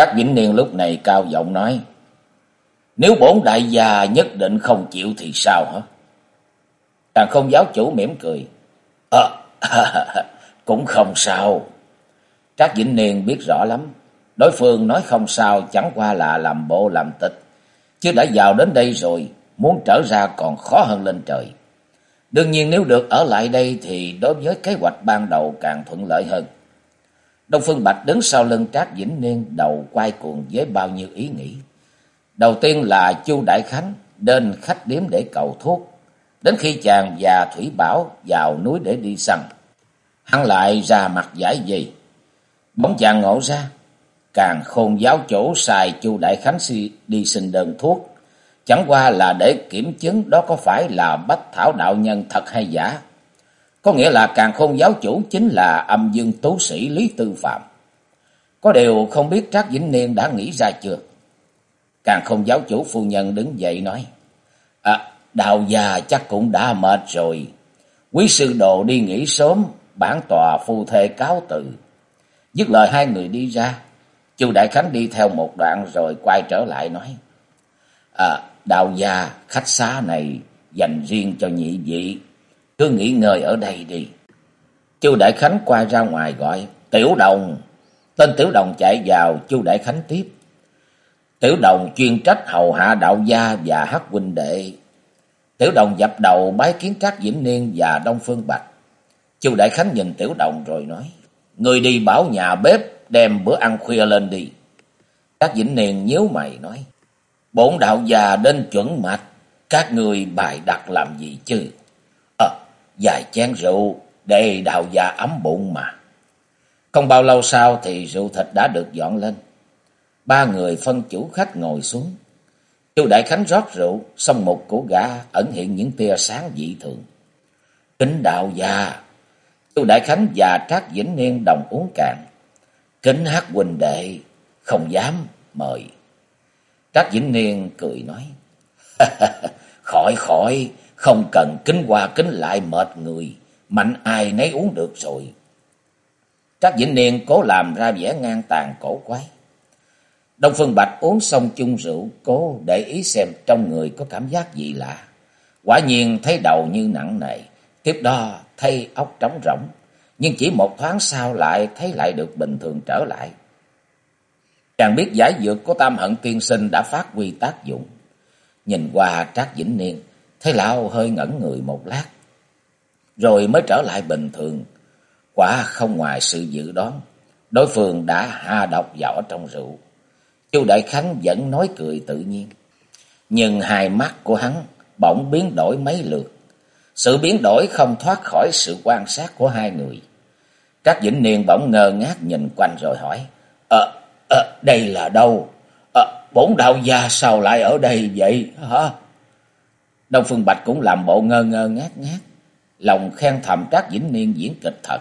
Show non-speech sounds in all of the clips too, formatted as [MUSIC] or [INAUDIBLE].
Trác Vĩnh Niên lúc này cao giọng nói. Nếu bổn đại gia nhất định không chịu thì sao hả? Càng không giáo chủ mỉm cười. Ờ, [LAUGHS] cũng không sao. Trác Vĩnh Niên biết rõ lắm. Đối phương nói không sao chẳng qua là làm bộ làm tịch. Chứ đã vào đến đây rồi, muốn trở ra còn khó hơn lên trời. Đương nhiên nếu được ở lại đây thì đối với kế hoạch ban đầu càng thuận lợi hơn. Đông Phương Bạch đứng sau lưng Trác Vĩnh Niên đầu quay cuồng với bao nhiêu ý nghĩ. Đầu tiên là Chu Đại Khánh đến khách điếm để cầu thuốc. Đến khi chàng và Thủy Bảo vào núi để đi săn. Hắn lại ra mặt giải gì. Bóng chàng ngộ ra. Càng khôn giáo chủ xài Chu Đại Khánh đi xin đơn thuốc. Chẳng qua là để kiểm chứng đó có phải là bách thảo đạo nhân thật hay giả. Có nghĩa là càng khôn giáo chủ chính là âm dương tú sĩ Lý Tư Phạm. Có điều không biết Trác Vĩnh Niên đã nghĩ ra chưa? Càng không giáo chủ phu nhân đứng dậy nói. À, đạo già chắc cũng đã mệt rồi. Quý sư đồ đi nghỉ sớm, bản tòa phu thê cáo từ. Dứt lời hai người đi ra. Chu Đại Khánh đi theo một đoạn rồi quay trở lại nói. À, đạo già khách xá này dành riêng cho nhị vị cứ nghỉ ngơi ở đây đi. Chu Đại Khánh quay ra ngoài gọi, Tiểu Đồng. Tên Tiểu Đồng chạy vào, Chu Đại Khánh tiếp. Tiểu Đồng chuyên trách hầu hạ đạo gia và hát huynh đệ. Tiểu Đồng dập đầu bái kiến Trác Diễm Niên và Đông Phương Bạch. Chu Đại Khánh nhìn Tiểu Đồng rồi nói, Người đi bảo nhà bếp đem bữa ăn khuya lên đi. Trác Diễm Niên nhíu mày nói, Bổn đạo già đến chuẩn mạch, các người bài đặt làm gì chứ? Vài chén rượu để đào già ấm bụng mà. Không bao lâu sau thì rượu thịt đã được dọn lên. Ba người phân chủ khách ngồi xuống. Chu Đại Khánh rót rượu, xong một của gã ẩn hiện những tia sáng dị thường. Kính đạo già, Chu Đại Khánh và Trác Vĩnh Niên đồng uống cạn. Kính hát huynh đệ, không dám, mời. Trác Vĩnh Niên cười nói, [LAUGHS] khỏi khỏi, không cần kính qua kính lại mệt người, mạnh ai nấy uống được rồi. Trác Vĩnh Niên cố làm ra vẻ ngang tàn cổ quái. Đông Phương Bạch uống xong chung rượu, cố để ý xem trong người có cảm giác gì lạ. Quả nhiên thấy đầu như nặng nề, tiếp đó thấy óc trống rỗng, nhưng chỉ một thoáng sau lại thấy lại được bình thường trở lại. Chàng biết giải dược của Tam Hận Tiên Sinh đã phát huy tác dụng. Nhìn qua Trác Vĩnh Niên, Thấy lão hơi ngẩn người một lát, rồi mới trở lại bình thường. Quả không ngoài sự dự đoán, đối phương đã hạ độc vào trong rượu. Chu Đại Khánh vẫn nói cười tự nhiên, nhưng hai mắt của hắn bỗng biến đổi mấy lượt. Sự biến đổi không thoát khỏi sự quan sát của hai người. Các Vĩnh Niên bỗng ngơ ngác nhìn quanh rồi hỏi, Ờ, à, đây là đâu? À, bổn đạo gia sao lại ở đây vậy hả? Đông Phương Bạch cũng làm bộ ngơ ngơ ngát ngát. Lòng khen thầm Trác Vĩnh Niên diễn kịch thật.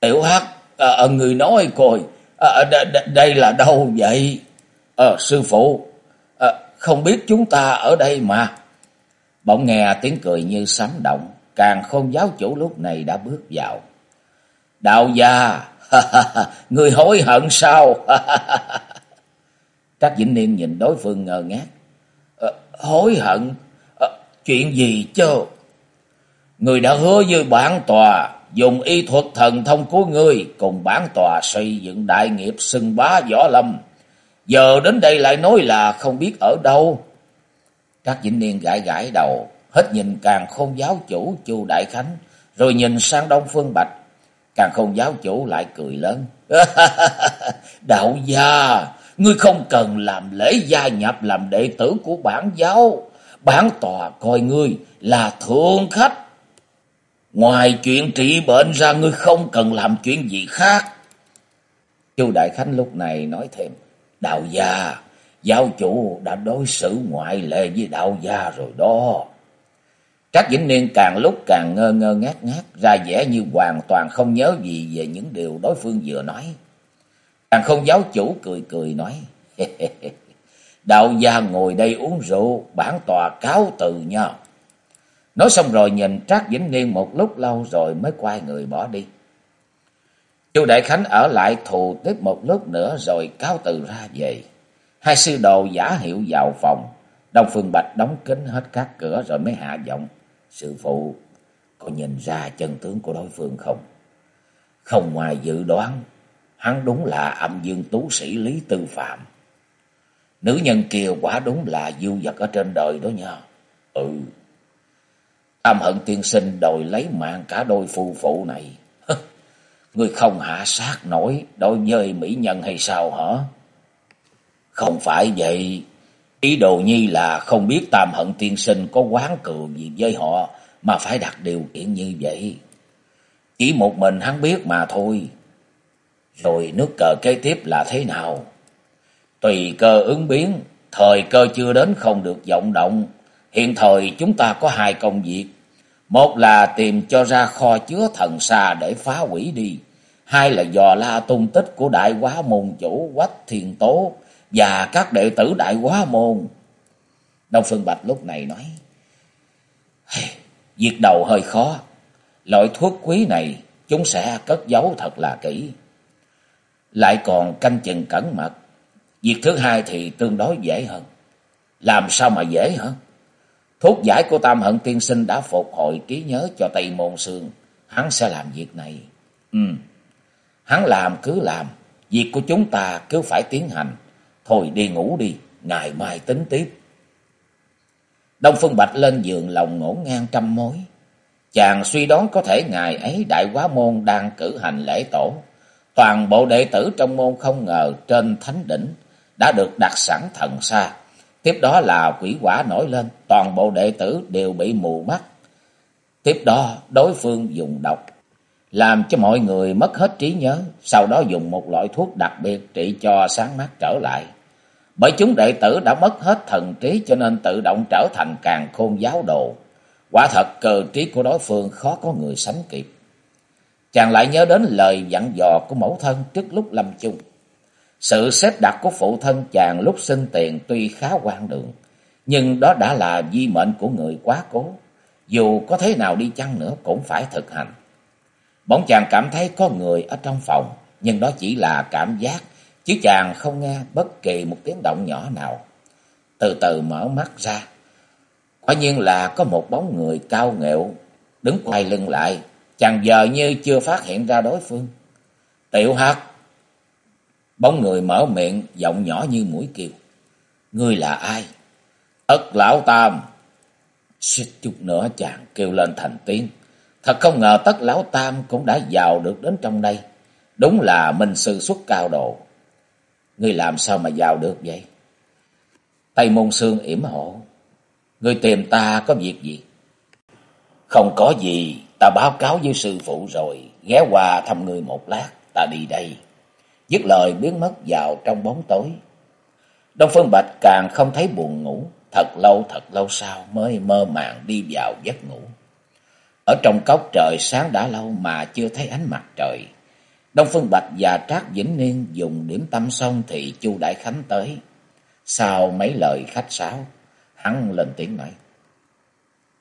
Tiểu Hắc, à, à, người nói coi, à, đây là đâu vậy? À, sư phụ, à, không biết chúng ta ở đây mà. Bỗng nghe tiếng cười như sấm động, càng không giáo chủ lúc này đã bước vào. Đạo gia, [LAUGHS] người hối hận sao? [LAUGHS] Trác Vĩnh Niên nhìn đối phương ngờ ngác. À, hối hận? Chuyện gì chứ? Người đã hứa với bản tòa dùng y thuật thần thông của ngươi cùng bản tòa xây dựng đại nghiệp xưng bá võ lâm. Giờ đến đây lại nói là không biết ở đâu. Các Vĩnh Niên gãi gãi đầu, hết nhìn càng khôn giáo chủ Chu Đại Khánh, rồi nhìn sang Đông Phương Bạch. Càng khôn giáo chủ lại cười lớn. [LAUGHS] Đạo gia, ngươi không cần làm lễ gia nhập làm đệ tử của bản giáo bản tòa coi ngươi là thượng khách. Ngoài chuyện trị bệnh ra ngươi không cần làm chuyện gì khác. Chu Đại Khánh lúc này nói thêm. Đạo gia, giáo chủ đã đối xử ngoại lệ với đạo gia rồi đó. Trác Vĩnh Niên càng lúc càng ngơ ngơ ngác ngác, ra vẻ như hoàn toàn không nhớ gì về những điều đối phương vừa nói. Càng không giáo chủ cười cười nói, [LAUGHS] đạo gia ngồi đây uống rượu, bản tòa cáo từ nha. Nói xong rồi nhìn Trác Vĩnh Niên một lúc lâu rồi mới quay người bỏ đi. Chu Đại Khánh ở lại thù tiếp một lúc nữa rồi cáo từ ra về. Hai sư đồ giả hiệu vào phòng. Đông Phương Bạch đóng kín hết các cửa rồi mới hạ giọng. Sư phụ, có nhìn ra chân tướng của đối phương không? Không ngoài dự đoán, hắn đúng là âm dương tú sĩ Lý Tư Phạm. Nữ nhân kia quả đúng là du vật ở trên đời đó nha. Ừ. Tam hận tiên sinh đòi lấy mạng cả đôi phu phụ này. [LAUGHS] Ngươi không hạ sát nổi đối với mỹ nhân hay sao hả? Không phải vậy. Ý đồ nhi là không biết tam hận tiên sinh có quán cường gì với họ, mà phải đặt điều kiện như vậy. Chỉ một mình hắn biết mà thôi. Rồi nước cờ kế tiếp là thế nào? Tùy cơ ứng biến, thời cơ chưa đến không được vọng động. Hiện thời chúng ta có hai công việc. Một là tìm cho ra kho chứa thần xa để phá hủy đi. Hai là dò la tung tích của đại quá môn chủ Quách Thiền Tố và các đệ tử đại quá môn. Đông Phương Bạch lúc này nói. Việc đầu hơi khó. Loại thuốc quý này chúng sẽ cất giấu thật là kỹ. Lại còn canh chừng cẩn mật. Việc thứ hai thì tương đối dễ hơn. Làm sao mà dễ hơn Thuốc giải của Tam Hận Tiên Sinh đã phục hồi trí nhớ cho Tây Môn Sương. Hắn sẽ làm việc này. Ừ, hắn làm cứ làm. Việc của chúng ta cứ phải tiến hành. Thôi đi ngủ đi, ngày mai tính tiếp. Đông Phương Bạch lên giường lòng ngổn ngang trăm mối. Chàng suy đoán có thể ngày ấy Đại Quá Môn đang cử hành lễ tổ. Toàn bộ đệ tử trong môn không ngờ trên thánh đỉnh đã được đặt sẵn thần xa. Tiếp đó là quỷ quả nổi lên, toàn bộ đệ tử đều bị mù mắt. Tiếp đó đối phương dùng độc, làm cho mọi người mất hết trí nhớ, sau đó dùng một loại thuốc đặc biệt trị cho sáng mắt trở lại. Bởi chúng đệ tử đã mất hết thần trí cho nên tự động trở thành càng khôn giáo đồ. Quả thật cơ trí của đối phương khó có người sánh kịp. Chàng lại nhớ đến lời dặn dò của mẫu thân trước lúc lâm chung. Sự xếp đặt của phụ thân chàng lúc sinh tiền tuy khá quan đường, nhưng đó đã là di mệnh của người quá cố. Dù có thế nào đi chăng nữa cũng phải thực hành. Bỗng chàng cảm thấy có người ở trong phòng, nhưng đó chỉ là cảm giác, chứ chàng không nghe bất kỳ một tiếng động nhỏ nào. Từ từ mở mắt ra, quả nhiên là có một bóng người cao nghệu, đứng quay lưng lại, chàng giờ như chưa phát hiện ra đối phương. Tiểu Hạc Bóng người mở miệng, giọng nhỏ như mũi kêu. Ngươi là ai? Ất lão tam. Suýt chút nữa chàng kêu lên thành tiếng. Thật không ngờ tất lão tam cũng đã vào được đến trong đây. Đúng là minh sư xuất cao độ. Ngươi làm sao mà vào được vậy? Tây môn sương yểm hộ. Ngươi tìm ta có việc gì? Không có gì, ta báo cáo với sư phụ rồi. Ghé qua thăm ngươi một lát, ta đi đây. Dứt lời biến mất vào trong bóng tối. Đông Phương Bạch càng không thấy buồn ngủ. Thật lâu thật lâu sau mới mơ màng đi vào giấc ngủ. Ở trong cốc trời sáng đã lâu mà chưa thấy ánh mặt trời. Đông Phương Bạch và Trác Vĩnh Niên dùng điểm tâm xong thì Chu Đại Khánh tới. Sau mấy lời khách sáo, hắn lên tiếng nói.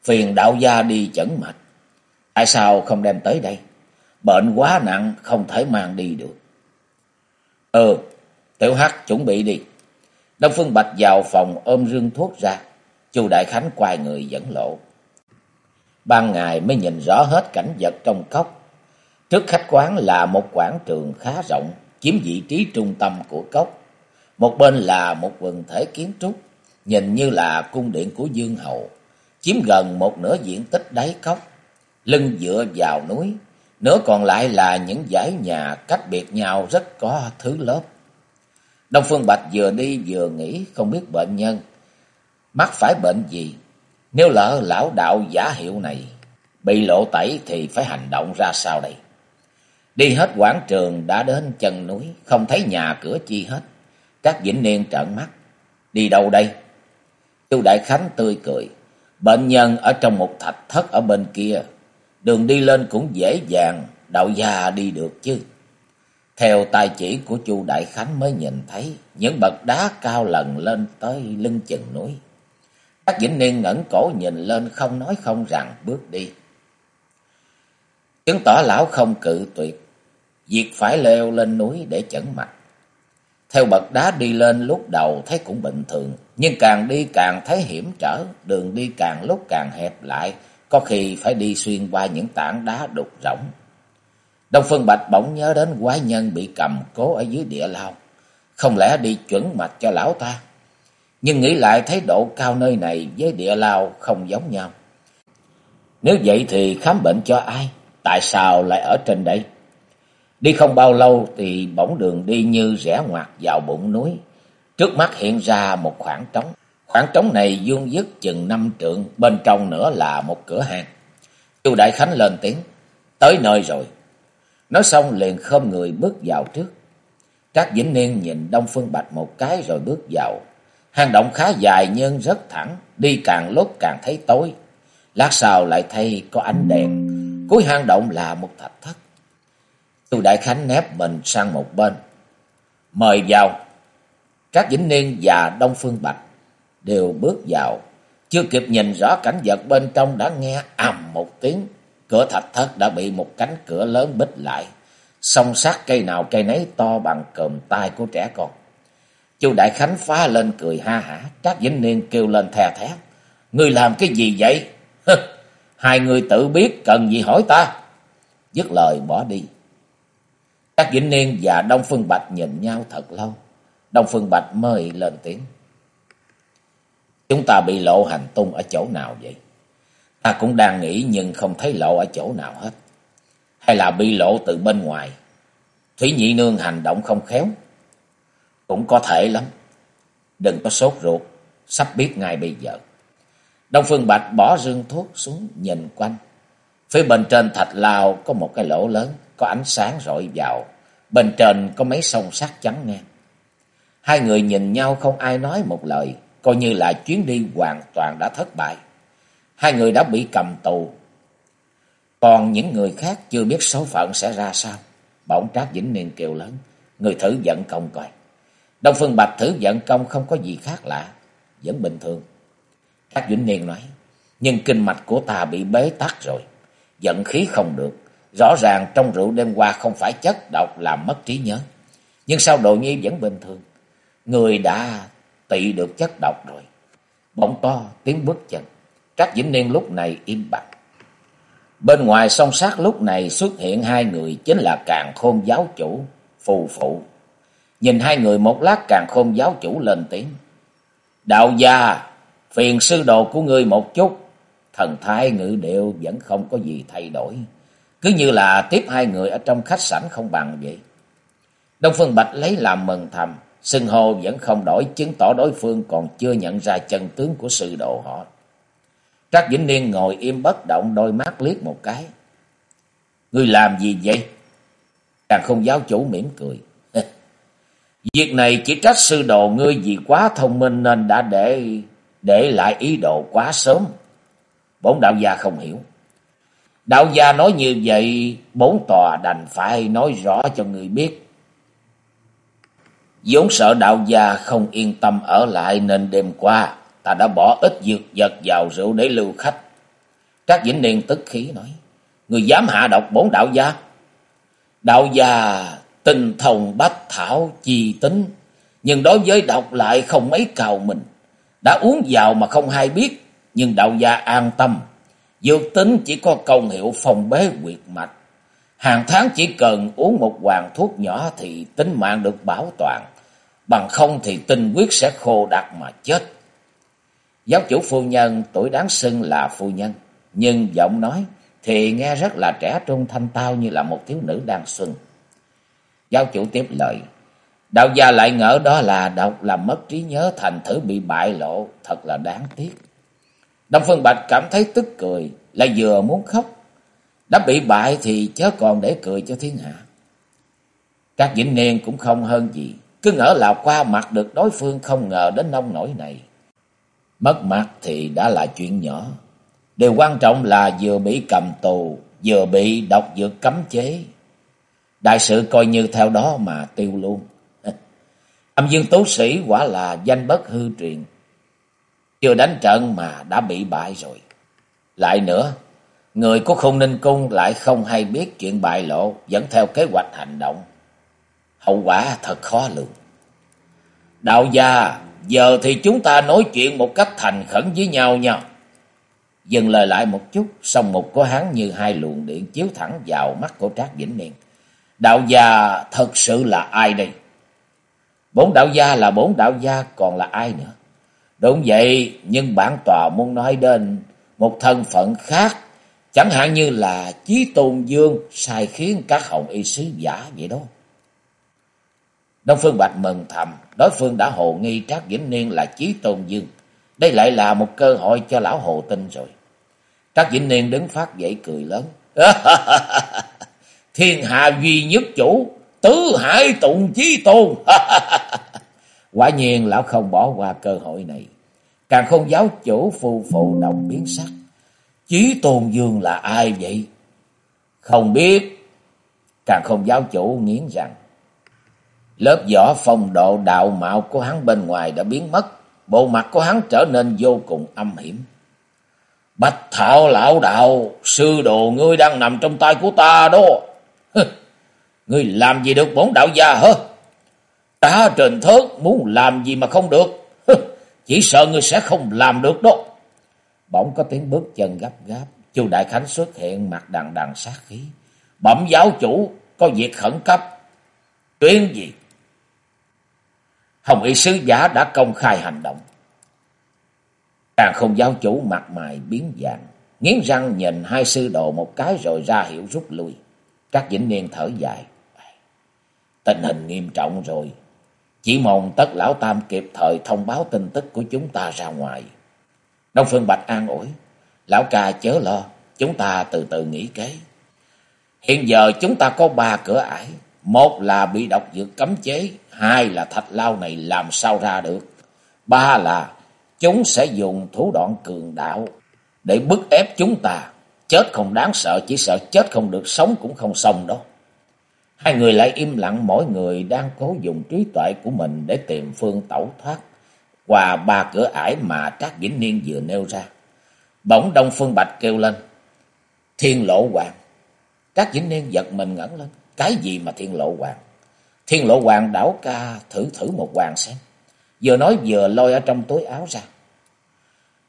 Phiền đạo gia đi chẩn mạch. Tại sao không đem tới đây? Bệnh quá nặng không thể mang đi được. Ừ, Tiểu Hắc chuẩn bị đi. Đông Phương Bạch vào phòng ôm rương thuốc ra. Chu Đại Khánh quay người dẫn lộ. Ban ngày mới nhìn rõ hết cảnh vật trong cốc. Trước khách quán là một quảng trường khá rộng, chiếm vị trí trung tâm của cốc. Một bên là một quần thể kiến trúc, nhìn như là cung điện của Dương Hậu, chiếm gần một nửa diện tích đáy cốc. Lưng dựa vào núi, Nửa còn lại là những dãy nhà cách biệt nhau rất có thứ lớp. Đông Phương Bạch vừa đi vừa nghĩ không biết bệnh nhân mắc phải bệnh gì. Nếu lỡ lão đạo giả hiệu này bị lộ tẩy thì phải hành động ra sao đây? Đi hết quảng trường đã đến chân núi, không thấy nhà cửa chi hết. các Vĩnh Niên trợn mắt. Đi đâu đây? Chu Đại Khánh tươi cười. Bệnh nhân ở trong một thạch thất ở bên kia. Đường đi lên cũng dễ dàng, đạo gia đi được chứ. Theo tài chỉ của Chu Đại Khánh mới nhìn thấy những bậc đá cao lần lên tới lưng chừng núi. Các Vĩnh Niên ngẩng cổ nhìn lên không nói không rằng bước đi. Chứng tỏ lão không cự tuyệt, việc phải leo lên núi để chẩn mặt. Theo bậc đá đi lên lúc đầu thấy cũng bình thường, nhưng càng đi càng thấy hiểm trở, đường đi càng lúc càng hẹp lại, có khi phải đi xuyên qua những tảng đá đục rỗng. Đông Phương Bạch bỗng nhớ đến quái nhân bị cầm cố ở dưới địa lao, không lẽ đi chuẩn mạch cho lão ta? Nhưng nghĩ lại thấy độ cao nơi này với địa lao không giống nhau. Nếu vậy thì khám bệnh cho ai? Tại sao lại ở trên đây? Đi không bao lâu thì bỗng đường đi như rẽ ngoặt vào bụng núi. Trước mắt hiện ra một khoảng trống. Khoảng trống này vuông dứt chừng năm trượng, bên trong nữa là một cửa hàng. Chu Đại Khánh lên tiếng, tới nơi rồi. Nói xong liền khom người bước vào trước. Trác Vĩnh Niên nhìn Đông Phương Bạch một cái rồi bước vào. Hang động khá dài nhưng rất thẳng, đi càng lúc càng thấy tối. Lát sau lại thấy có ánh đèn, cuối hang động là một thạch thất. Chu Đại Khánh nép mình sang một bên. Mời vào. Trác Vĩnh Niên và Đông Phương Bạch đều bước vào. Chưa kịp nhìn rõ cảnh vật bên trong đã nghe ầm một tiếng. Cửa thạch thất đã bị một cánh cửa lớn bích lại. Song sát cây nào cây nấy to bằng cầm tay của trẻ con. Chu Đại Khánh phá lên cười ha hả. Trác Vĩnh Niên kêu lên thè thét. Ngươi làm cái gì vậy? Hai người tự biết cần gì hỏi ta. Dứt lời bỏ đi. Trác Vĩnh Niên và Đông Phương Bạch nhìn nhau thật lâu. Đông Phương Bạch mời lên tiếng. Chúng ta bị lộ hành tung ở chỗ nào vậy? Ta cũng đang nghĩ nhưng không thấy lộ ở chỗ nào hết. Hay là bị lộ từ bên ngoài? Thủy nhị nương hành động không khéo. Cũng có thể lắm. Đừng có sốt ruột, sắp biết ngay bây giờ. Đông Phương Bạch bỏ rương thuốc xuống nhìn quanh. Phía bên trên thạch lao có một cái lỗ lớn, có ánh sáng rọi vào. Bên trên có mấy sông sắt trắng ngang. Hai người nhìn nhau không ai nói một lời, coi như là chuyến đi hoàn toàn đã thất bại. Hai người đã bị cầm tù. Còn những người khác chưa biết số phận sẽ ra sao. Bỗng Trác Vĩnh Niên kêu lớn, người thử giận công coi. Đông Phương Bạch thử giận công không có gì khác lạ, vẫn bình thường. Trác Vĩnh Niên nói, nhưng kinh mạch của ta bị bế tắc rồi, giận khí không được. Rõ ràng trong rượu đêm qua không phải chất độc làm mất trí nhớ. Nhưng sao Đồ Nhi vẫn bình thường? Người đã tị được chất độc rồi. Bỗng to tiếng bước chân. Trác Vĩnh Niên lúc này im bặt. Bên ngoài song sát lúc này xuất hiện hai người chính là càng khôn giáo chủ, phù phụ. Nhìn hai người một lát càng khôn giáo chủ lên tiếng. Đạo gia, phiền sư đồ của ngươi một chút. Thần thái ngữ điệu vẫn không có gì thay đổi. Cứ như là tiếp hai người ở trong khách sảnh không bằng vậy. Đông Phương Bạch lấy làm mừng thầm. Sưng hồ vẫn không đổi chứng tỏ đối phương còn chưa nhận ra chân tướng của sư đồ họ. Trác Vĩnh Niên ngồi im bất động đôi mắt liếc một cái. Ngươi làm gì vậy? Càng không giáo chủ mỉm cười. [LAUGHS] Việc này chỉ trách sư đồ ngươi vì quá thông minh nên đã để để lại ý đồ quá sớm. Bốn đạo gia không hiểu. Đạo gia nói như vậy, bốn tòa đành phải nói rõ cho người biết vốn sợ đạo gia không yên tâm ở lại nên đêm qua ta đã bỏ ít dược vật vào rượu để lưu khách. các Vĩnh Niên tức khí nói, người dám hạ độc bốn đạo gia. Đạo gia tinh thông bách thảo chi tính, nhưng đối với độc lại không mấy cào mình. Đã uống vào mà không hay biết, nhưng đạo gia an tâm. Dược tính chỉ có công hiệu phòng bế quyệt mạch. Hàng tháng chỉ cần uống một hoàng thuốc nhỏ thì tính mạng được bảo toàn. Bằng không thì tinh quyết sẽ khô đặc mà chết. Giáo chủ phu nhân tuổi đáng xưng là phu nhân, nhưng giọng nói thì nghe rất là trẻ trung thanh tao như là một thiếu nữ đang xuân. Giáo chủ tiếp lời, đạo gia lại ngỡ đó là độc làm mất trí nhớ thành thử bị bại lộ, thật là đáng tiếc. Đông Phương Bạch cảm thấy tức cười, lại vừa muốn khóc. Đã bị bại thì chớ còn để cười cho thiên hạ. Các vĩnh niên cũng không hơn gì, cứ ngỡ là qua mặt được đối phương không ngờ đến nông nổi này. Mất mặt thì đã là chuyện nhỏ. Điều quan trọng là vừa bị cầm tù, vừa bị độc dược cấm chế. Đại sự coi như theo đó mà tiêu luôn. [LAUGHS] Âm dương tố sĩ quả là danh bất hư truyền. Chưa đánh trận mà đã bị bại rồi. Lại nữa, người của khung ninh cung lại không hay biết chuyện bại lộ, dẫn theo kế hoạch hành động. Hậu quả thật khó lường. Đạo gia, giờ thì chúng ta nói chuyện một cách thành khẩn với nhau nha. Dừng lời lại một chút, song một của hắn như hai luồng điện chiếu thẳng vào mắt của Trác Vĩnh Niên. Đạo gia thật sự là ai đây? Bốn đạo gia là bốn đạo gia còn là ai nữa? Đúng vậy, nhưng bản tòa muốn nói đến một thân phận khác. Chẳng hạn như là Chí Tôn Dương sai khiến các hồng y sứ giả vậy đó. Đông Phương Bạch mừng thầm, đối phương đã hồ nghi Trác Vĩnh Niên là Chí Tôn Dương. Đây lại là một cơ hội cho lão hồ tin rồi. Trác Vĩnh Niên đứng phát dậy cười lớn. [LAUGHS] Thiên hạ duy nhất chủ, tứ hải tụng chí tôn. [LAUGHS] Quả nhiên lão không bỏ qua cơ hội này. Càng không giáo chủ phù phụ đồng biến sắc. Chí tôn dương là ai vậy? Không biết. Càng không giáo chủ nghiến rằng. Lớp vỏ phong độ đạo mạo của hắn bên ngoài đã biến mất. Bộ mặt của hắn trở nên vô cùng âm hiểm. Bạch thạo lão đạo, sư đồ ngươi đang nằm trong tay của ta đó. Ngươi làm gì được bốn đạo gia hả? Ta trên thớt muốn làm gì mà không được. Chỉ sợ ngươi sẽ không làm được đó. Bỗng có tiếng bước chân gấp gáp. Chu Đại Khánh xuất hiện mặt đằng đằng sát khí. Bẩm giáo chủ, có việc khẩn cấp. Tuyên gì? Hồng y sứ giả đã công khai hành động. Càng không giáo chủ mặt mày biến dạng. Nghiến răng nhìn hai sư đồ một cái rồi ra hiệu rút lui. Các vĩnh niên thở dài. Tình hình nghiêm trọng rồi. Chỉ mong tất lão tam kịp thời thông báo tin tức của chúng ta ra ngoài. Đông Phương Bạch an ủi. Lão ca chớ lo. Chúng ta từ từ nghĩ kế. Hiện giờ chúng ta có ba cửa ải. Một là bị độc dược cấm chế. Hai là thạch lao này làm sao ra được. Ba là chúng sẽ dùng thủ đoạn cường đạo để bức ép chúng ta. Chết không đáng sợ, chỉ sợ chết không được, sống cũng không xong đó. Hai người lại im lặng, mỗi người đang cố dùng trí tuệ của mình để tìm phương tẩu thoát qua ba cửa ải mà Trác Vĩnh Niên vừa nêu ra. Bỗng Đông Phương Bạch kêu lên, Thiên Lộ Hoàng. Trác Vĩnh Niên giật mình ngẩn lên, cái gì mà Thiên Lộ Hoàng? Thiên Lộ Hoàng đảo ca thử thử một hoàng xem. Vừa nói vừa lôi ở trong túi áo ra.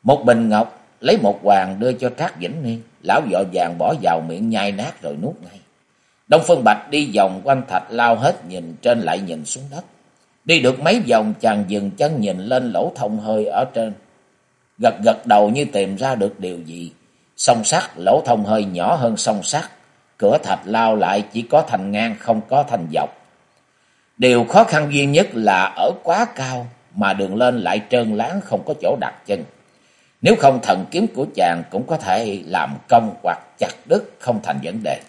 Một bình ngọc lấy một hoàng đưa cho Trác Vĩnh Niên. Lão vội vàng bỏ vào miệng nhai nát rồi nuốt ngay. Đông Phương Bạch đi vòng quanh thạch lao hết nhìn trên lại nhìn xuống đất. Đi được mấy vòng chàng dừng chân nhìn lên lỗ thông hơi ở trên. Gật gật đầu như tìm ra được điều gì. Song sắt, lỗ thông hơi nhỏ hơn song sắt. Cửa thạch lao lại chỉ có thành ngang không có thành dọc. Điều khó khăn duy nhất là ở quá cao mà đường lên lại trơn láng không có chỗ đặt chân. Nếu không thần kiếm của chàng cũng có thể làm công hoặc chặt đứt không thành vấn đề.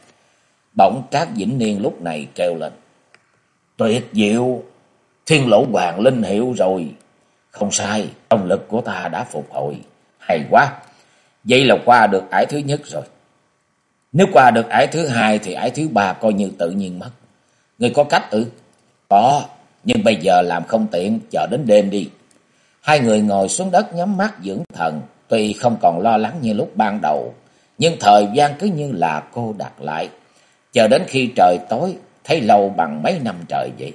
Bỗng Trác Vĩnh Niên lúc này kêu lên. Tuyệt diệu, thiên lỗ hoàng linh hiệu rồi. Không sai, công lực của ta đã phục hồi. Hay quá, vậy là qua được ải thứ nhất rồi. Nếu qua được ải thứ hai thì ải thứ ba coi như tự nhiên mất. Người có cách ư? Có, nhưng bây giờ làm không tiện, chờ đến đêm đi. Hai người ngồi xuống đất nhắm mắt dưỡng thần, tuy không còn lo lắng như lúc ban đầu, nhưng thời gian cứ như là cô đặt lại, chờ đến khi trời tối, thấy lâu bằng mấy năm trời vậy.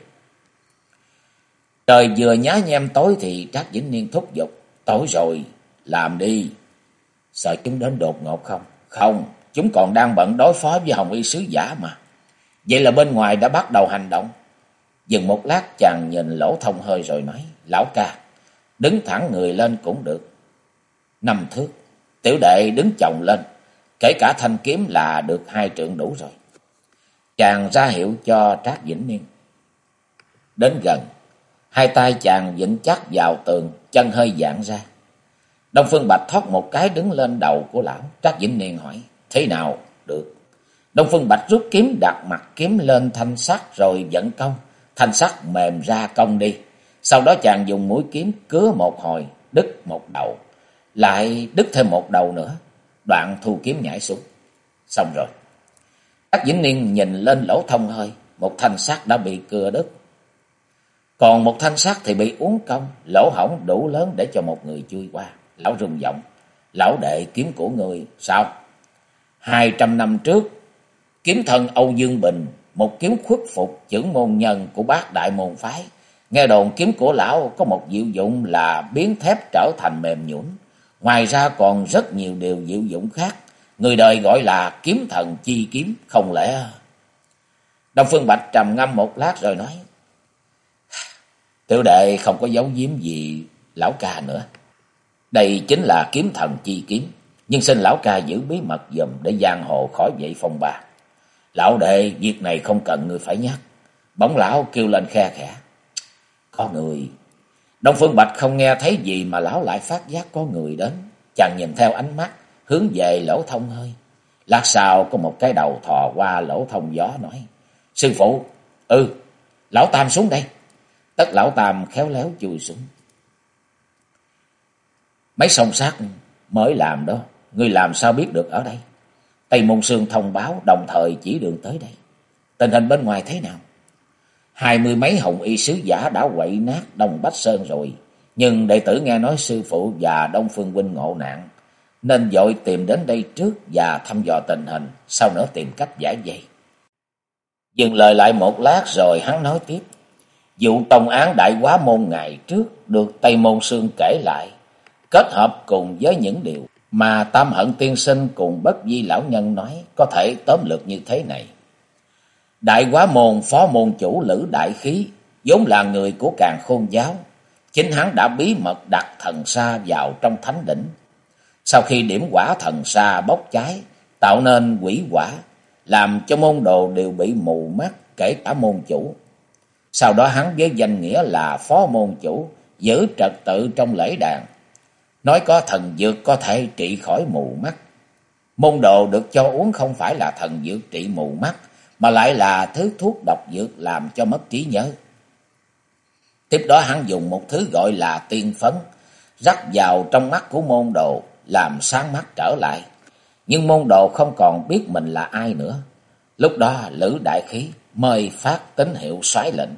Trời vừa nhá nhem tối thì Trác Vĩnh Niên thúc giục, tối rồi, làm đi. Sợ chúng đến đột ngột không? Không, chúng còn đang bận đối phó với Hồng Y Sứ Giả mà. Vậy là bên ngoài đã bắt đầu hành động. Dừng một lát chàng nhìn lỗ thông hơi rồi nói, lão ca, đứng thẳng người lên cũng được. Năm thước, tiểu đệ đứng chồng lên, kể cả thanh kiếm là được hai trượng đủ rồi. Chàng ra hiệu cho Trác Vĩnh Niên. Đến gần, hai tay chàng vĩnh chắc vào tường, chân hơi giãn ra. Đông Phương Bạch thoát một cái đứng lên đầu của lão. Trác Vĩnh Niên hỏi, thế nào? Được. Đông Phương Bạch rút kiếm đặt mặt kiếm lên thanh sắt rồi dẫn công. thanh sắt mềm ra công đi. Sau đó chàng dùng mũi kiếm cứa một hồi, đứt một đầu, lại đứt thêm một đầu nữa. Đoạn thu kiếm nhảy xuống. Xong rồi. Các Vĩnh Niên nhìn lên lỗ thông hơi, một thanh sắt đã bị cưa đứt. Còn một thanh sắt thì bị uống công, lỗ hỏng đủ lớn để cho một người chui qua. Lão rung giọng, lão đệ kiếm của người, sao? Hai trăm năm trước, kiếm thần Âu Dương Bình, một kiếm khuất phục chữ môn nhân của bác đại môn phái. Nghe đồn kiếm của lão có một diệu dụng là biến thép trở thành mềm nhũn. Ngoài ra còn rất nhiều điều diệu dụng khác. Người đời gọi là kiếm thần chi kiếm, không lẽ... Đông Phương Bạch trầm ngâm một lát rồi nói. Tiểu đệ không có giấu giếm gì lão ca nữa. Đây chính là kiếm thần chi kiếm. Nhưng xin lão ca giữ bí mật dùm để giang hồ khỏi dậy phong ba. Lão đệ, việc này không cần người phải nhắc. Bóng lão kêu lên khe khẽ. Có người. Đông Phương Bạch không nghe thấy gì mà lão lại phát giác có người đến. Chàng nhìn theo ánh mắt, hướng về lỗ thông hơi. Lát sau có một cái đầu thò qua lỗ thông gió nói. Sư phụ, ừ, lão Tam xuống đây. Tất lão Tam khéo léo chui xuống. Mấy song sát mới làm đó, ngươi làm sao biết được ở đây? Tây Môn Sương thông báo đồng thời chỉ đường tới đây. Tình hình bên ngoài thế nào? Hai mươi mấy hồng y sứ giả đã quậy nát Đông Bách Sơn rồi. Nhưng đệ tử nghe nói sư phụ và Đông Phương Huynh ngộ nạn. Nên dội tìm đến đây trước và thăm dò tình hình. Sau nữa tìm cách giải dây. Dừng lời lại một lát rồi hắn nói tiếp. Vụ tông án đại quá môn ngày trước được Tây Môn Sương kể lại. Kết hợp cùng với những điều mà Tam Hận Tiên Sinh cùng bất di lão nhân nói có thể tóm lược như thế này. Đại quá môn phó môn chủ Lữ Đại Khí vốn là người của càng khôn giáo. Chính hắn đã bí mật đặt thần sa vào trong thánh đỉnh. Sau khi điểm quả thần sa bốc cháy, tạo nên quỷ quả, làm cho môn đồ đều bị mù mắt kể cả môn chủ. Sau đó hắn với danh nghĩa là phó môn chủ, giữ trật tự trong lễ đàn, Nói có thần dược có thể trị khỏi mù mắt. Môn đồ được cho uống không phải là thần dược trị mù mắt, mà lại là thứ thuốc độc dược làm cho mất trí nhớ. Tiếp đó hắn dùng một thứ gọi là tiên phấn, rắc vào trong mắt của môn đồ, làm sáng mắt trở lại. Nhưng môn đồ không còn biết mình là ai nữa. Lúc đó Lữ Đại Khí mời phát tín hiệu xoáy lệnh.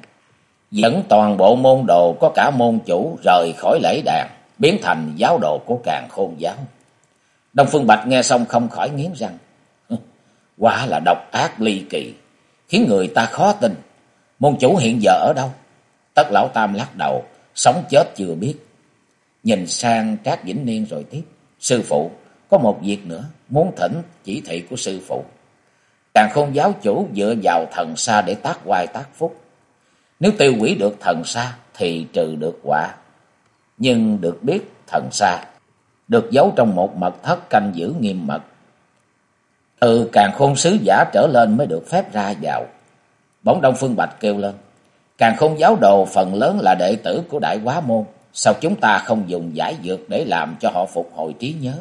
Dẫn toàn bộ môn đồ có cả môn chủ rời khỏi lễ đàn biến thành giáo đồ của càng khôn giáo. Đông Phương Bạch nghe xong không khỏi nghiến răng. [LAUGHS] Quả là độc ác ly kỳ, khiến người ta khó tin. Môn chủ hiện giờ ở đâu? Tất lão tam lắc đầu, sống chết chưa biết. Nhìn sang Trác Vĩnh Niên rồi tiếp. Sư phụ, có một việc nữa, muốn thỉnh chỉ thị của sư phụ. Càng khôn giáo chủ dựa vào thần sa để tác hoài tác phúc. Nếu tiêu hủy được thần sa thì trừ được quả nhưng được biết thần xa, được giấu trong một mật thất canh giữ nghiêm mật. Từ càng khôn sứ giả trở lên mới được phép ra vào. Bóng Đông Phương Bạch kêu lên, càng khôn giáo đồ phần lớn là đệ tử của Đại Quá Môn. Sao chúng ta không dùng giải dược để làm cho họ phục hồi trí nhớ?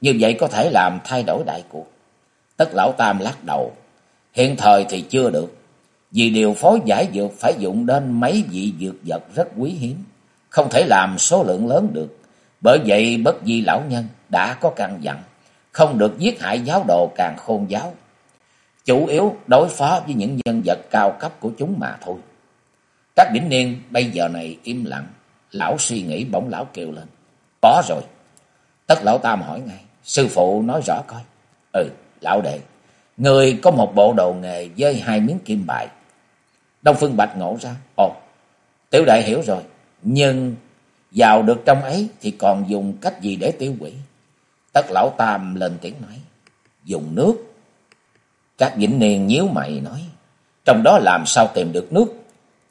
Như vậy có thể làm thay đổi đại cuộc. Tất lão tam lắc đầu. Hiện thời thì chưa được. Vì điều phối giải dược phải dụng đến mấy vị dược vật rất quý hiếm không thể làm số lượng lớn được. Bởi vậy bất di lão nhân đã có căn dặn, không được giết hại giáo đồ càng khôn giáo. Chủ yếu đối phó với những nhân vật cao cấp của chúng mà thôi. Các đỉnh niên bây giờ này im lặng, lão suy nghĩ bỗng lão kêu lên. Có rồi. Tất lão tam hỏi ngay, sư phụ nói rõ coi. Ừ, lão đệ, người có một bộ đồ nghề với hai miếng kim bài. Đông Phương Bạch ngộ ra, ồ, tiểu đệ hiểu rồi, nhưng vào được trong ấy thì còn dùng cách gì để tiêu quỷ? Tất lão tam lên tiếng nói. Dùng nước. Các vĩnh niên nhíu mày nói. Trong đó làm sao tìm được nước?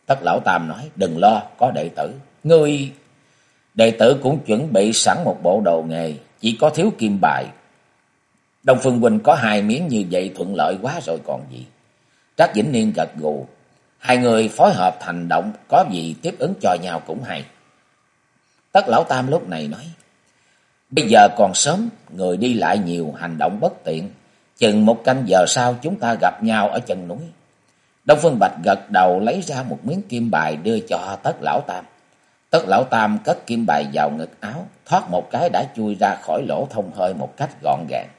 Tất lão tam nói. Đừng lo, có đệ tử. Ngươi... Đệ tử cũng chuẩn bị sẵn một bộ đồ nghề. Chỉ có thiếu kim bài. Đông Phương Huynh có hai miếng như vậy thuận lợi quá rồi còn gì. Trác Vĩnh Niên gật gù. Hai người phối hợp thành động có gì tiếp ứng cho nhau cũng hay. Tất lão tam lúc này nói. Bây giờ còn sớm, người đi lại nhiều hành động bất tiện. Chừng một canh giờ sau chúng ta gặp nhau ở chân núi. Đông Phương Bạch gật đầu lấy ra một miếng kim bài đưa cho Tất Lão Tam. Tất Lão Tam cất kim bài vào ngực áo, thoát một cái đã chui ra khỏi lỗ thông hơi một cách gọn gàng.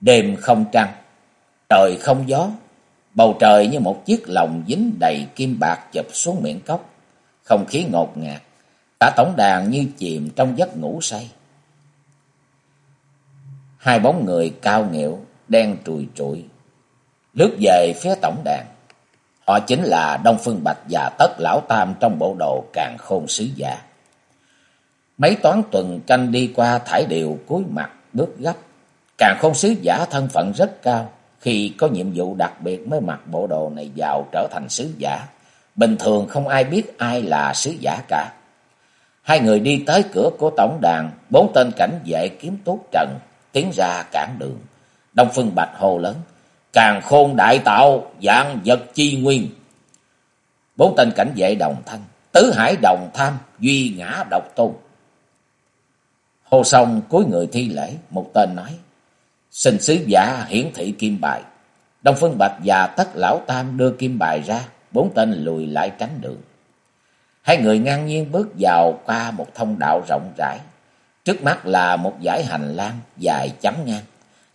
Đêm không trăng, trời không gió, bầu trời như một chiếc lồng dính đầy kim bạc chụp xuống miệng cốc, không khí ngột ngạt, cả tổng đàn như chìm trong giấc ngủ say. Hai bóng người cao nghệu, đen trùi trụi, lướt về phía tổng đàn. Họ chính là Đông Phương Bạch và Tất Lão Tam trong bộ đồ càng khôn sứ giả. Mấy toán tuần canh đi qua thải điều cúi mặt bước gấp. Càng khôn sứ giả thân phận rất cao, khi có nhiệm vụ đặc biệt mới mặc bộ đồ này vào trở thành sứ giả. Bình thường không ai biết ai là sứ giả cả. Hai người đi tới cửa của tổng đàn, bốn tên cảnh vệ kiếm tốt trần, tiến ra cản đường. Đông Phương Bạch hồ lớn, càng khôn đại tạo, dạng vật chi nguyên. Bốn tên cảnh vệ đồng thanh, tứ hải đồng tham, duy ngã độc tôn. Hồ sông cuối người thi lễ, một tên nói, xin sứ giả hiển thị kim bài. Đông Phương Bạch và Tất Lão Tam đưa kim bài ra, bốn tên lùi lại tránh đường. Hai người ngang nhiên bước vào qua một thông đạo rộng rãi. Trước mắt là một dải hành lang dài chấm ngang.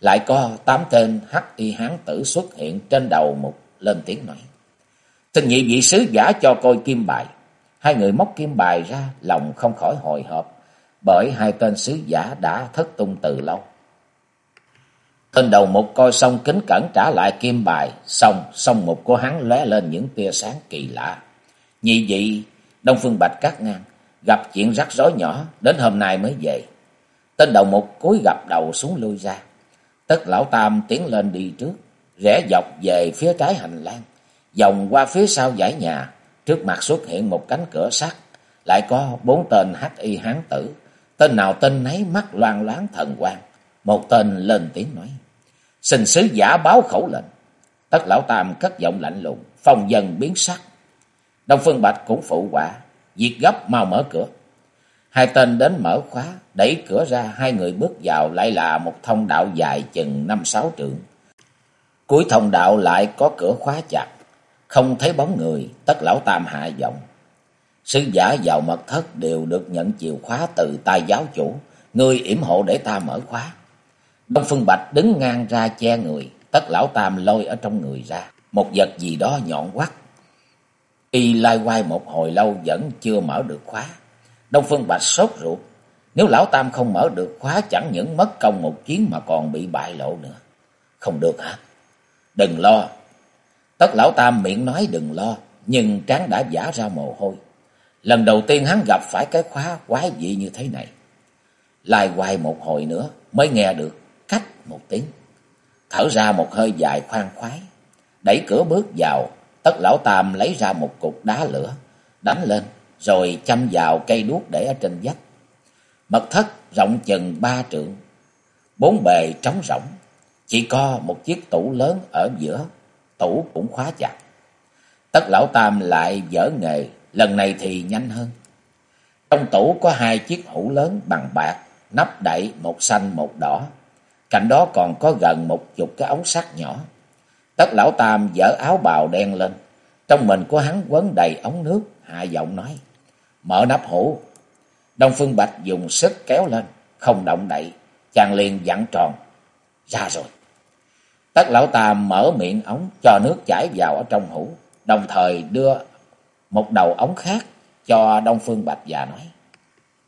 Lại có tám tên hắc y hán tử xuất hiện trên đầu một lên tiếng nói. Xin nhị vị sứ giả cho coi kim bài. Hai người móc kim bài ra, lòng không khỏi hồi hộp, bởi hai tên sứ giả đã thất tung từ lâu. Tên đầu một coi xong kính cẩn trả lại kim bài, xong, xong một của hắn lóe lên những tia sáng kỳ lạ. Nhị dị Đông Phương Bạch cắt ngang, gặp chuyện rắc rối nhỏ, đến hôm nay mới về. Tên đầu một cúi gặp đầu xuống lui ra. Tất lão tam tiến lên đi trước, rẽ dọc về phía trái hành lang, vòng qua phía sau giải nhà, trước mặt xuất hiện một cánh cửa sắt, lại có bốn tên hắc y hán tử, tên nào tên nấy mắt loan loáng thần quang. Một tên lên tiếng nói, xin sứ giả báo khẩu lệnh. Tất lão tam cất giọng lạnh lùng, phòng dần biến sắc. Đông Phương Bạch cũng phụ quả, việc gấp mau mở cửa. Hai tên đến mở khóa, đẩy cửa ra, hai người bước vào lại là một thông đạo dài chừng năm sáu trượng. Cuối thông đạo lại có cửa khóa chặt, không thấy bóng người, tất lão tam hạ giọng. Sứ giả vào mật thất đều được nhận chìa khóa từ tay giáo chủ, người yểm hộ để ta mở khóa. Đông Phương Bạch đứng ngang ra che người, tất lão tam lôi ở trong người ra, một vật gì đó nhọn quắt. Y lai quay một hồi lâu vẫn chưa mở được khóa. Đông Phương Bạch sốt ruột. Nếu lão tam không mở được khóa chẳng những mất công một chuyến mà còn bị bại lộ nữa. Không được hả? Đừng lo. Tất lão tam miệng nói đừng lo, nhưng trán đã giả ra mồ hôi. Lần đầu tiên hắn gặp phải cái khóa quái dị như thế này. Lai quay một hồi nữa mới nghe được cách một tiếng. Thở ra một hơi dài khoan khoái. Đẩy cửa bước vào, tất lão tam lấy ra một cục đá lửa, đánh lên rồi châm vào cây đuốc để ở trên vách. Mật thất rộng chừng ba trượng, bốn bề trống rỗng, chỉ có một chiếc tủ lớn ở giữa, tủ cũng khóa chặt. Tất lão tam lại dở nghề, lần này thì nhanh hơn. Trong tủ có hai chiếc hũ lớn bằng bạc, nắp đậy một xanh một đỏ. Cạnh đó còn có gần một chục cái ống sắt nhỏ. Tất lão tam dở áo bào đen lên, trong mình của hắn quấn đầy ống nước, hạ giọng nói mở nắp hũ. Đông Phương Bạch dùng sức kéo lên, không động đậy, chàng liền dặn tròn. Ra rồi. Tất lão tam mở miệng ống cho nước chảy vào ở trong hũ, đồng thời đưa một đầu ống khác cho Đông Phương Bạch và nói.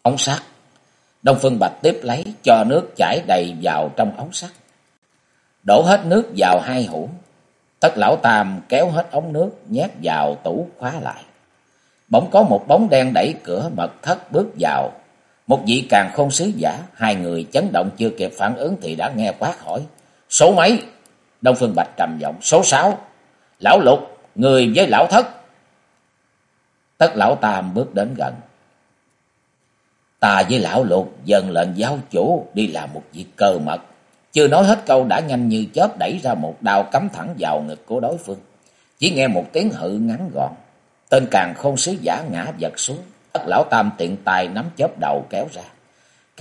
Ống sắt. Đông Phương Bạch tiếp lấy cho nước chảy đầy vào trong ống sắt. Đổ hết nước vào hai hũ. Tất lão tam kéo hết ống nước nhét vào tủ khóa lại. Bỗng có một bóng đen đẩy cửa mật thất bước vào. Một vị càng không sứ giả, hai người chấn động chưa kịp phản ứng thì đã nghe quát hỏi. Số mấy? Đông Phương Bạch trầm giọng. Số sáu. Lão lục, người với lão thất. Tất lão tam bước đến gần. Ta với lão lục dần lệnh giáo chủ đi làm một việc cơ mật. Chưa nói hết câu đã nhanh như chớp đẩy ra một đao cắm thẳng vào ngực của đối phương. Chỉ nghe một tiếng hự ngắn gọn. Tên càng không sứ giả ngã vật xuống. Tất lão tam tiện tài nắm chớp đầu kéo ra.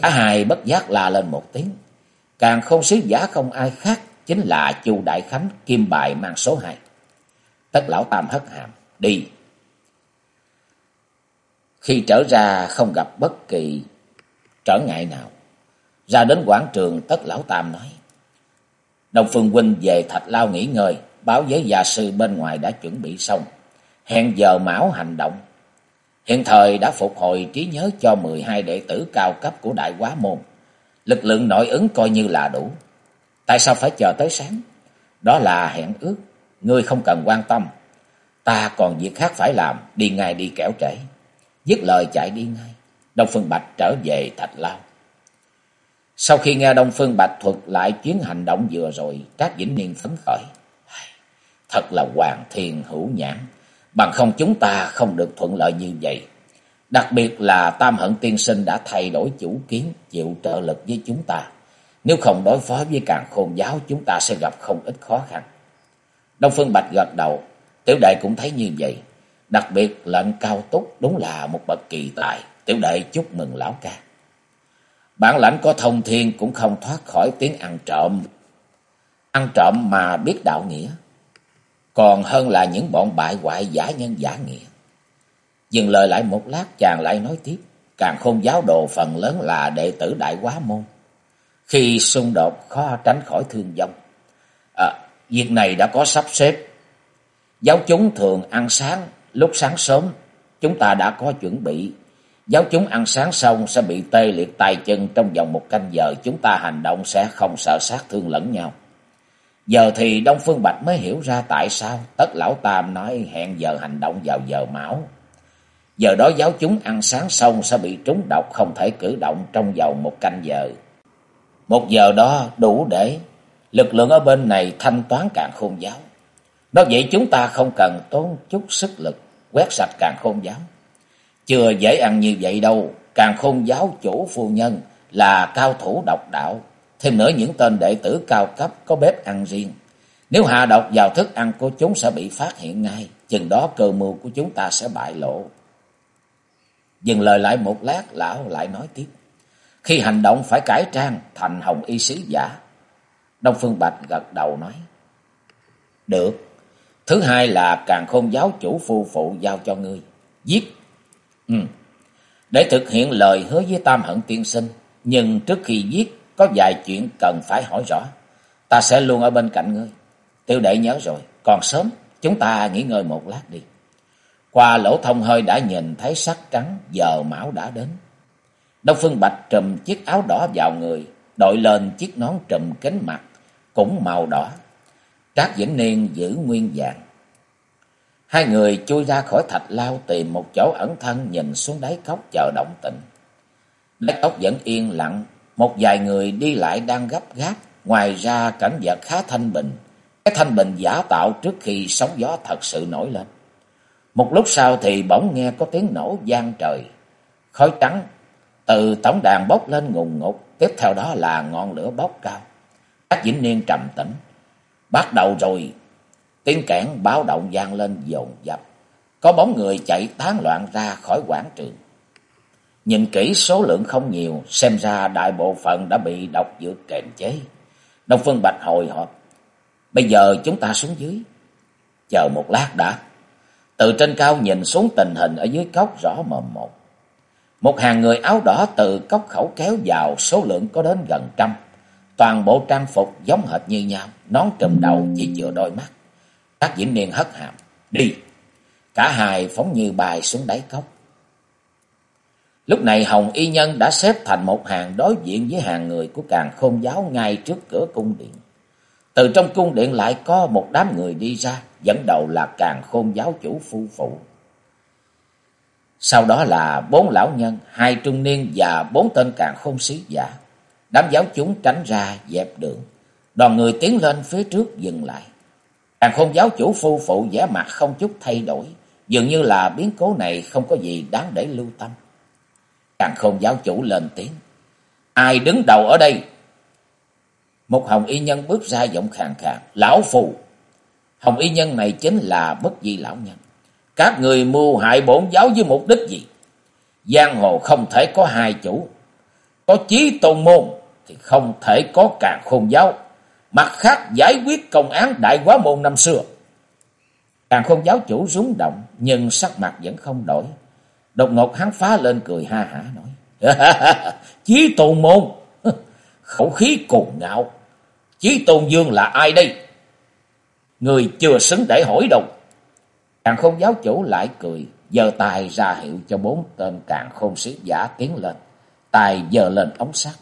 Cả hai bất giác la lên một tiếng. Càng không sứ giả không ai khác chính là Chu Đại Khánh kim bài mang số 2. Tất lão tam hất hàm, đi. Khi trở ra không gặp bất kỳ trở ngại nào. Ra đến quảng trường tất lão tam nói. Đồng Phương Huynh về thạch lao nghỉ ngơi, báo với gia sư bên ngoài đã chuẩn bị xong. Hẹn giờ mão hành động. Hiện thời đã phục hồi trí nhớ cho 12 đệ tử cao cấp của Đại Quá Môn. Lực lượng nội ứng coi như là đủ. Tại sao phải chờ tới sáng? Đó là hẹn ước. Ngươi không cần quan tâm. Ta còn việc khác phải làm. Đi ngay đi kẻo trễ. Dứt lời chạy đi ngay. Đông Phương Bạch trở về Thạch Lao. Sau khi nghe Đông Phương Bạch thuật lại chuyến hành động vừa rồi, Trác Vĩnh Niên phấn khởi. Thật là hoàng thiên hữu nhãn, bằng không chúng ta không được thuận lợi như vậy. Đặc biệt là Tam Hận Tiên Sinh đã thay đổi chủ kiến, chịu trợ lực với chúng ta. Nếu không đối phó với càng khôn giáo, chúng ta sẽ gặp không ít khó khăn. Đông Phương Bạch gật đầu, tiểu đệ cũng thấy như vậy. Đặc biệt lệnh cao túc đúng là một bậc kỳ tài, tiểu đệ chúc mừng lão ca. Bản lãnh có thông thiên cũng không thoát khỏi tiếng ăn trộm. Ăn trộm mà biết đạo nghĩa, còn hơn là những bọn bại hoại giả nhân giả nghĩa. Dừng lời lại một lát chàng lại nói tiếp, càng khôn giáo đồ phần lớn là đệ tử đại quá môn. Khi xung đột khó tránh khỏi thương vong. À, việc này đã có sắp xếp. Giáo chúng thường ăn sáng lúc sáng sớm, chúng ta đã có chuẩn bị. Giáo chúng ăn sáng xong sẽ bị tê liệt tay chân trong vòng một canh giờ, chúng ta hành động sẽ không sợ sát thương lẫn nhau. Giờ thì Đông Phương Bạch mới hiểu ra tại sao Tất Lão Tam nói hẹn giờ hành động vào giờ mão. Giờ đó giáo chúng ăn sáng xong sẽ bị trúng độc không thể cử động trong vòng một canh giờ. Một giờ đó đủ để lực lượng ở bên này thanh toán càng khôn giáo. Nói vậy chúng ta không cần tốn chút sức lực quét sạch càng khôn giáo. Chưa dễ ăn như vậy đâu, càng khôn giáo chủ phu nhân là cao thủ độc đạo. Thêm nữa những tên đệ tử cao cấp có bếp ăn riêng. Nếu hạ độc vào thức ăn của chúng sẽ bị phát hiện ngay, chừng đó cơ mưu của chúng ta sẽ bại lộ. Dừng lời lại một lát, lão lại nói tiếp. Khi hành động phải cải trang thành hồng y sứ giả. Đông Phương Bạch gật đầu nói. Được. Thứ hai là càng khôn giáo chủ phu phụ giao cho ngươi. Giết. Ừ. Để thực hiện lời hứa với Tam Hận Tiên Sinh. Nhưng trước khi giết có vài chuyện cần phải hỏi rõ. Ta sẽ luôn ở bên cạnh ngươi. Tiêu đệ nhớ rồi. Còn sớm chúng ta nghỉ ngơi một lát đi. Qua lỗ thông hơi đã nhìn thấy sắc trắng giờ mão đã đến. Đông Phương Bạch trùm chiếc áo đỏ vào người, đội lên chiếc nón trùm kính mặt, cũng màu đỏ. Trác Vĩnh Niên giữ nguyên dạng. Hai người chui ra khỏi thạch lao tìm một chỗ ẩn thân nhìn xuống đáy cốc chờ động tĩnh. Đáy cốc vẫn yên lặng, một vài người đi lại đang gấp gáp, ngoài ra cảnh vật khá thanh bình. Cái thanh bình giả tạo trước khi sóng gió thật sự nổi lên. Một lúc sau thì bỗng nghe có tiếng nổ vang trời, khói trắng từ tổng đàn bốc lên ngùng ngục, tiếp theo đó là ngọn lửa bốc cao. Các Vĩnh Niên trầm tĩnh. Bắt đầu rồi, tiếng kẽn báo động vang lên dồn dập. Có bóng người chạy tán loạn ra khỏi quảng trường. Nhìn kỹ số lượng không nhiều, xem ra đại bộ phận đã bị độc dược kềm chế. Đông Phương Bạch hồi hộp. Bây giờ chúng ta xuống dưới. Chờ một lát đã. Từ trên cao nhìn xuống tình hình ở dưới cốc rõ mồm một. Một hàng người áo đỏ từ cốc khẩu kéo vào, số lượng có đến gần trăm. Toàn bộ trang phục giống hệt như nhau, nón trùm đầu chỉ chừa đôi mắt. Các diễn Niên hất hàm, đi. Cả hai phóng như bài xuống đáy cốc. Lúc này Hồng Y Nhân đã xếp thành một hàng đối diện với hàng người của càng khôn giáo ngay trước cửa cung điện. Từ trong cung điện lại có một đám người đi ra, dẫn đầu là càng khôn giáo chủ phu phụ. Sau đó là bốn lão nhân, hai trung niên và bốn tên càng khôn sứ giả. Đám giáo chúng tránh ra dẹp đường. Đoàn người tiến lên phía trước dừng lại. Càng khôn giáo chủ phu phụ vẻ mặt không chút thay đổi. Dường như là biến cố này không có gì đáng để lưu tâm. Càng khôn giáo chủ lên tiếng. Ai đứng đầu ở đây? Một hồng y nhân bước ra giọng khàn khàn. Lão phù. Hồng y nhân này chính là bất di lão nhân. Các người mưu hại bổn giáo với mục đích gì? Giang hồ không thể có hai chủ. Có chí tôn môn thì không thể có càng khôn giáo. mặt khác giải quyết công án đại quá môn năm xưa. Càng khôn giáo chủ rúng động, nhưng sắc mặt vẫn không đổi. Đột ngột hắn phá lên cười ha hả nói. [LAUGHS] Chí tôn môn, [LAUGHS] khẩu khí cùng ngạo. Chí tôn dương là ai đây? Người chưa xứng để hỏi đâu. Càng khôn giáo chủ lại cười, giơ tay ra hiệu cho bốn tên càng khôn sứ giả tiến lên. Tài giơ lên ống sắt.